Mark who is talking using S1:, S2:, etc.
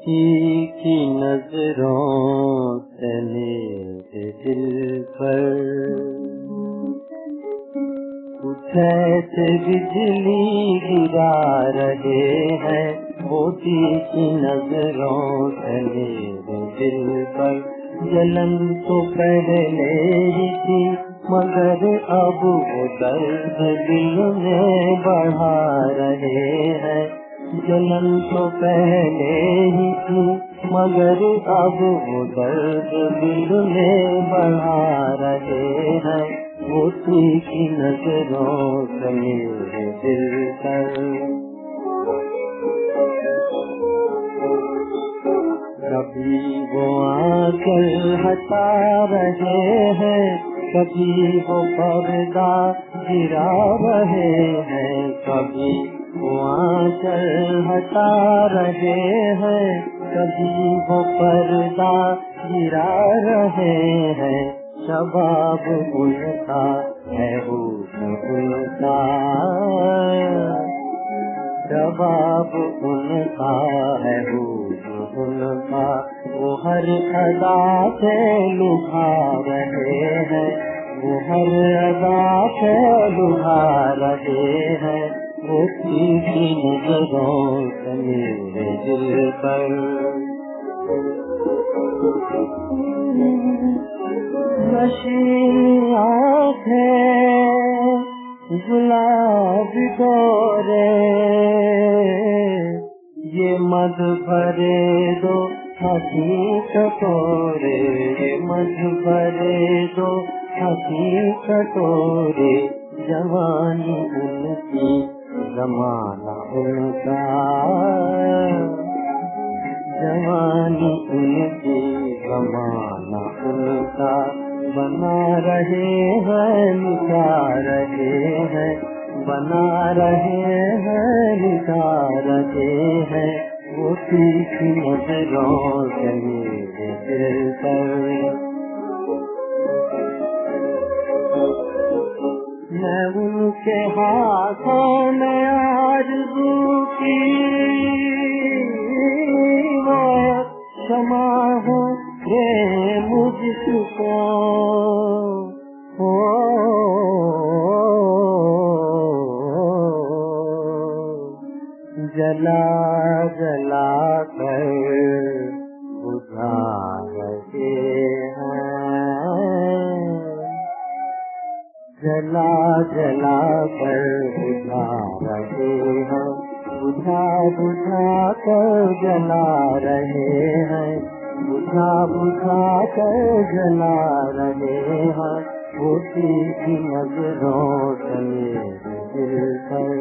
S1: मोती की नज़रों से मेरे दिल पर। कुछ बिजली गिरा रहे हैं मोती की नज़रों से मेरे दिल पर। जलन तो पहले ही थी, मगर अब वो दर्द दिल में बढ़ा रहे जलन तो पहले ही थी, मगर अब वो दर्द दिल में बढ़ा रहे हैं। मोती की नज़रों से मेरे दिल पर। कभी वो आंचल हटा रहे हैं, कभी वो पर्दा गिरा रहे हैं, कभी वो आंचल हटा रहे हैं, कभी वो पर्दा गिरा रहे हैं। शबाब उनका है उनका। जवाब उनका है उनका। वो हर अदा से लुभा रहे हैं, वो हर अदा से लुभा रहे हैं। वो की नज़रों से मेरे दिल पर। नशी आँखें, गुलाब गोरे, ये मध भरे दो हसी कटोरे ये मध भरे दो हसी कटोरे जवानी जमाना उनका। जवानी उनकी जमाना उनका। बना रहे हैं लिखा रहे हैं। बना रहे हैं लिखा रहे हैं। वो तीखी नजरों से मेरे दिल पर मैं में हूँ ये मुझको। हो जला जला कर जला जला कर बुझा रहे हैं। बुझा बुझा कर जला रहे हैं। बुझा बुझा कर जला रहे हैं। होती की नजरों से दिल पर